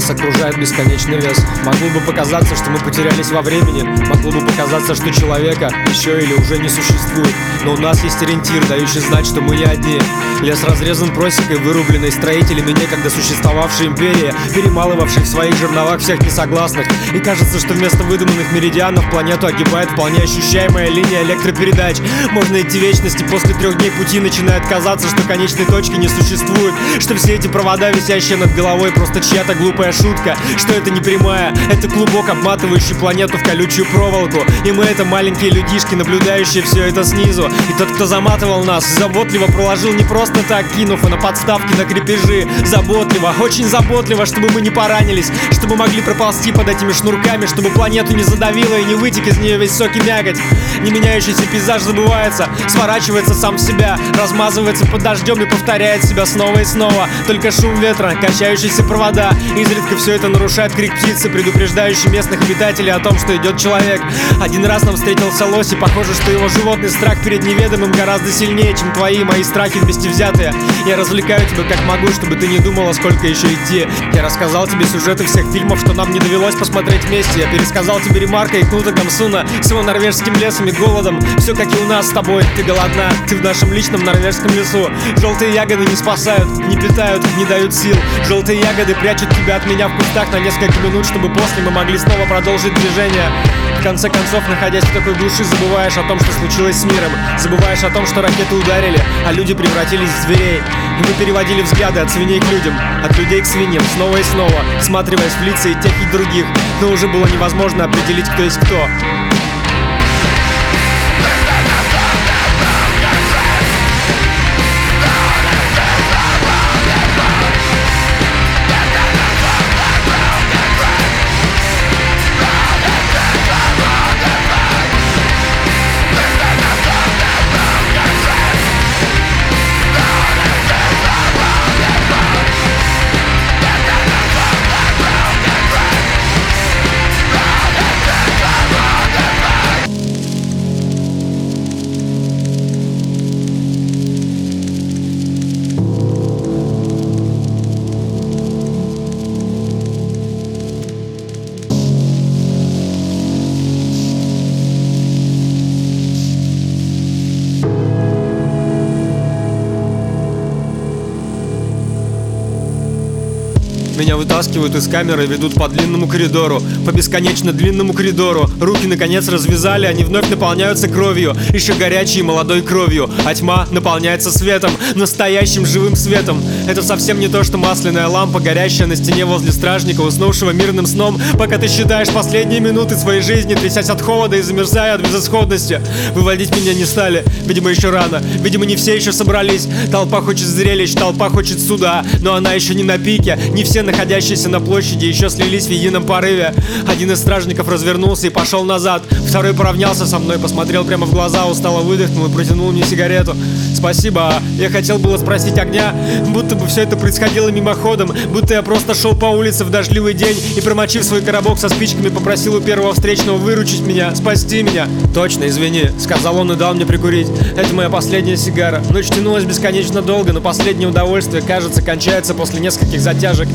Нас окружает бесконечный лес. Могло бы показаться, что мы потерялись во времени. Могло бы показаться, что человека еще или уже не существует. Но у нас есть ориентир, дающий знать, что мы не одни. Лес разрезан просекой, вырубленной строителями некогда существовавшей империи Перемалывавшей в своих жерновах всех несогласных. И кажется, что вместо выдуманных меридианов планету огибает вполне ощущаемая линия электропередач. Можно идти вечности, после трех дней пути начинает казаться, что конечной точки не существует. Что все эти провода, висящие над головой, просто чья-то глупая шутка Что это не прямая, это клубок, обматывающий планету в колючую проволоку. И мы это маленькие людишки, наблюдающие все это снизу. И тот, кто заматывал нас, заботливо проложил не просто так, кинув, а на подставки, на крепежи. Заботливо, очень заботливо, чтобы мы не поранились. Чтобы могли проползти под этими шнурками Чтобы планету не задавило и не вытек из нее весь сок и мякоть. Не меняющийся пейзаж забывается, сворачивается сам в себя Размазывается под дождем и повторяет себя снова и снова. Только шум ветра, качающиеся провода Изредка все это нарушает крик птицы, предупреждающий местных обитателей о том, что идет человек. Один раз нам встретился лось и похоже, что его животный страх перед неведомым гораздо сильнее, чем твои. Мои страхи вместе взятые Я развлекаю тебя как могу, чтобы ты не думала, сколько еще идти. Я рассказал тебе сюжеты всех фильмов, что нам не довелось посмотреть вместе. Я пересказал тебе Ремарка и Кнута Гамсуна С его норвежским лесом и голодом. Все как и у нас с тобой, ты голодна. Ты в нашем личном норвежском лесу. Желтые ягоды не спасают, не питают, не дают сил. Желтые ягоды прячут тебя от меня в кустах на несколько минут Чтобы после мы могли снова продолжить движение. В конце концов, находясь в такой глуши, забываешь о том, что случилось с миром. Забываешь о том, что ракеты ударили, а люди превратились в зверей. И мы переводили взгляды от свиней к людям, от людей к свиньям, снова и снова Всматриваясь в лица и тех, и других. Но уже было невозможно определить, кто есть кто Меня вытаскивают из камеры ведут по длинному коридору По бесконечно длинному коридору. Руки наконец развязали, они вновь наполняются кровью Еще горячей молодой кровью. А тьма наполняется светом Настоящим живым светом. Это совсем не то, что масляная лампа, горящая на стене возле стражника Уснувшего мирным сном Пока ты считаешь последние минуты своей жизни Трясясь от холода и замерзая от безысходности. Выводить меня не стали Видимо, еще рано. Видимо, не все еще собрались. Толпа хочет зрелищ, толпа хочет суда Но она еще не на пике. Не все находящиеся на площади еще слились в едином порыве. Один из стражников развернулся и пошел назад. Второй поравнялся со мной, посмотрел прямо в глаза, устало выдохнул и протянул мне сигарету. Спасибо, я хотел было спросить огня, будто бы все это происходило мимоходом, будто я просто шел по улице в дождливый день и, промочив свой коробок со спичками, попросил у первого встречного выручить меня, спасти меня. Точно, извини, сказал он и дал мне прикурить. Это моя последняя сигара. Ночь тянулась бесконечно долго, но последнее удовольствие, кажется, кончается после нескольких затяжек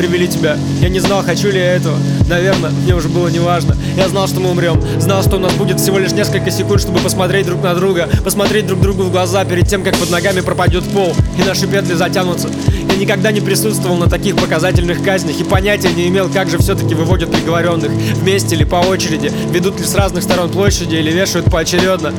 привели тебя. Я не знал, хочу ли я этого. Наверное, мне уже было неважно. Я знал, что мы умрем. Знал, что у нас будет всего лишь несколько секунд, чтобы посмотреть друг на друга. Посмотреть друг другу в глаза перед тем, как под ногами пропадет пол. И наши петли затянутся. Я никогда не присутствовал на таких показательных казнях и понятия не имел, как же все-таки выводят приговоренных. Вместе или по очереди. Ведут ли с разных сторон площади или вешают поочередно.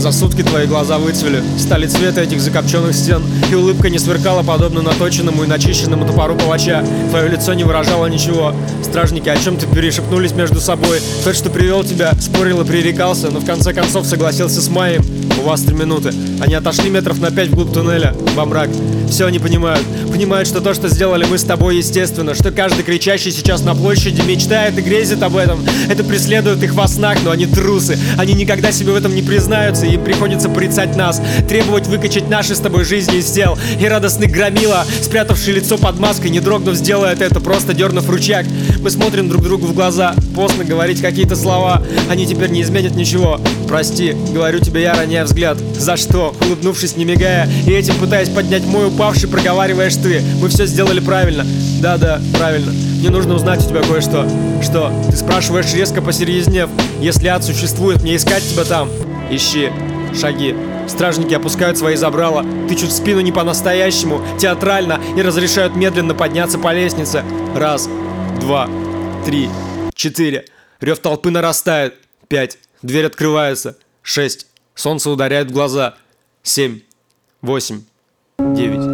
За сутки твои глаза выцвели, стали цвета этих закопченных стен, и улыбка не сверкала подобно наточенному и начищенному топору палача. Твое лицо не выражало ничего. Стражники о чем-то перешепнулись между собой. Тот, что привел тебя, спорил и пререкался, но в конце концов согласился с Майем. У вас три минуты. Они отошли метров на пять вглубь туннеля, во мрак. Все они понимают. Понимают, что то, что сделали мы с тобой, естественно. Что каждый кричащий сейчас на площади мечтает и грезит об этом. Это преследует их во снах, но они трусы. Они никогда себе в этом не признаются, и приходится порицать нас. Требовать выкачать наши с тобой жизни из тел. И радостный громила, спрятавший лицо под маской, не дрогнув, сделает это, просто дернув ручак. Мы смотрим друг другу в глаза, постно говорить какие-то слова. Они теперь не изменят ничего. Прости, говорю тебе я, роняя взгляд За что? Улыбнувшись, не мигая И этим пытаясь поднять мой упавший, проговариваешь ты Мы все сделали правильно Да-да, правильно Мне нужно узнать у тебя кое-что Что? Ты спрашиваешь резко посерьезнев Если ад существует, мне искать тебя там Ищи Шаги Стражники опускают свои забрала, тычут в спину не по-настоящему, театрально и разрешают медленно подняться по лестнице. Раз, два, три, четыре. Рев толпы нарастает. Пять. Дверь открывается. Шесть. Солнце ударяет в глаза. Семь. Восемь. Девять.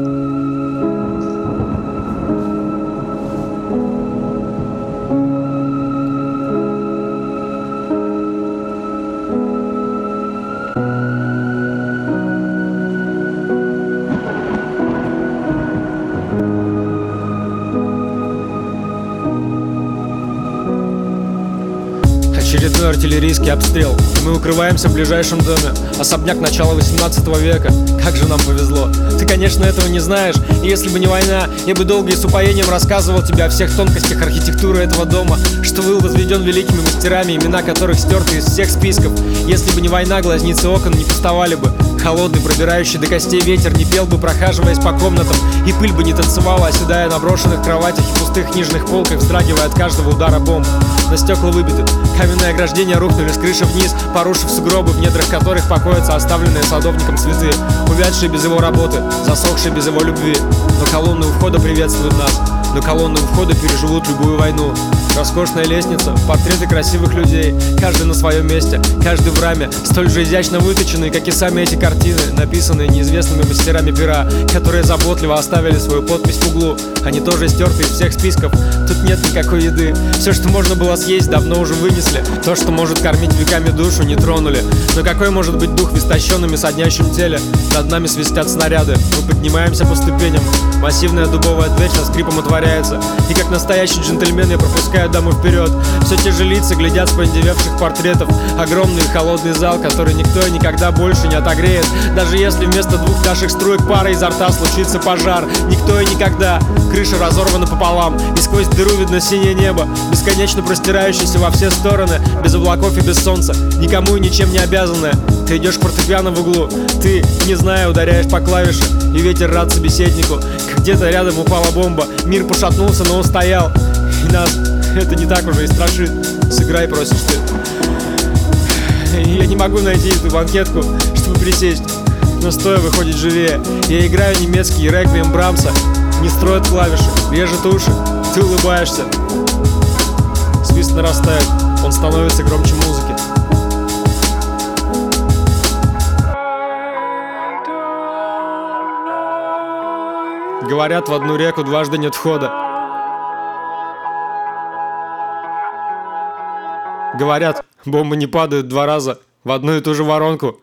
Очередной артиллерийский обстрел. Мы укрываемся в ближайшем доме. Особняк начала 18 века. Как же нам повезло. Ты, конечно, этого не знаешь. И если бы не война, я бы долго и с упоением рассказывал тебе о всех тонкостях архитектуры этого дома, что был возведен великими мастерами, имена которых стерты из всех списков. Если бы не война, глазницы окон не пустовали бы. Холодный, пробирающий до костей ветер не пел бы, прохаживаясь по комнатам, и пыль бы не танцевала, оседая на брошенных кроватях и пустых книжных полках, вздрагивая от каждого удара бомб. На стекла выбиты, каменные ограждения рухнули с крыши вниз, порушив сугробы, в недрах которых покоятся оставленные садовником цветы, увядшие без его работы, засохшие без его любви. Но колонны у входа приветствуют нас, но колонны у входа переживут любую войну. Роскошная лестница, портреты красивых людей, каждый на своем месте, каждый в раме, столь же изящно выточенные, как и сами эти картины, написанные неизвестными мастерами пера, которые заботливо оставили свою подпись в углу. Они тоже стерты из всех списков. Тут нет никакой еды. Все, что можно было съесть, давно уже вынесли. То, что может кормить веками душу, не тронули. Но какой может быть дух в истощенном и соднящем теле? Над нами свистят снаряды. Мы поднимаемся по ступеням. Массивная дубовая дверь со скрипом отворяется. И как настоящий джентльмен я пропускаю даму вперед. Все те же лица глядят с поиндевевших портретов. Огромный холодный зал, который никто и никогда больше не отогреет. Даже если вместо двух наших струек пара изо рта случится пожар. Никто и никогда. Крыша разорвана пополам. И сквозь дыру видно синее небо. Бесконечно простирающееся во все стороны. Без облаков и без солнца. Никому и ничем не обязанное. Ты идешь к фортепиано в углу. Ты, не зная, ударяешь по клавише. И ветер рад собеседнику. Где-то рядом упала бомба. Мир пошатнулся, но устоял. И нас это не так уже и страшит. Сыграй, просишь ты. Я не могу найти эту банкетку, чтобы присесть. Но стоя выходит живее. Я играю немецкий реквием Брамса. Не строят клавиши, режет уши. Ты улыбаешься. Свист нарастает. Он становится громче музыки. Говорят, в одну реку дважды нет входа. Говорят, бомбы не падают два раза в одну и ту же воронку.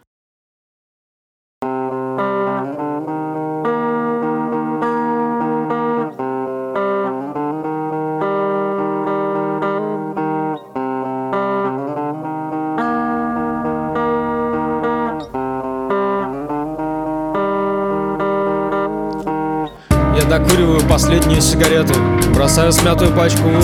Докуриваю последнюю сигарету Бросаю смятую пачку в урну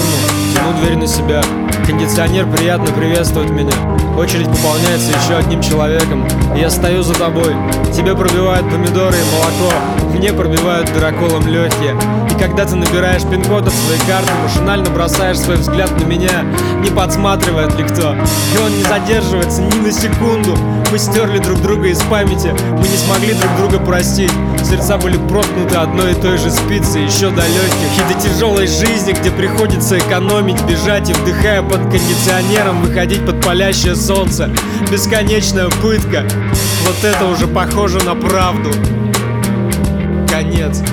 Тяну дверь на себя. Кондиционер приятно приветствует меня. Очередь пополняется еще одним человеком. Я стою за тобой. Тебе пробивают помидоры и молоко. Мне пробивают дыроколом легкие И когда ты набираешь пин-код от своей карты Машинально бросаешь свой взгляд на меня. Не подсматривает ли кто? И он не задерживается ни на секунду. Мы стерли друг друга из памяти. Мы не смогли друг друга простить Сердца были проткнуты одной и той же спицей Еще до и до тяжелой жизни Где приходится экономить, бежать и вдыхая под кондиционером Выходить под палящее солнце. Бесконечная пытка. Вот это уже похоже на правду. Конец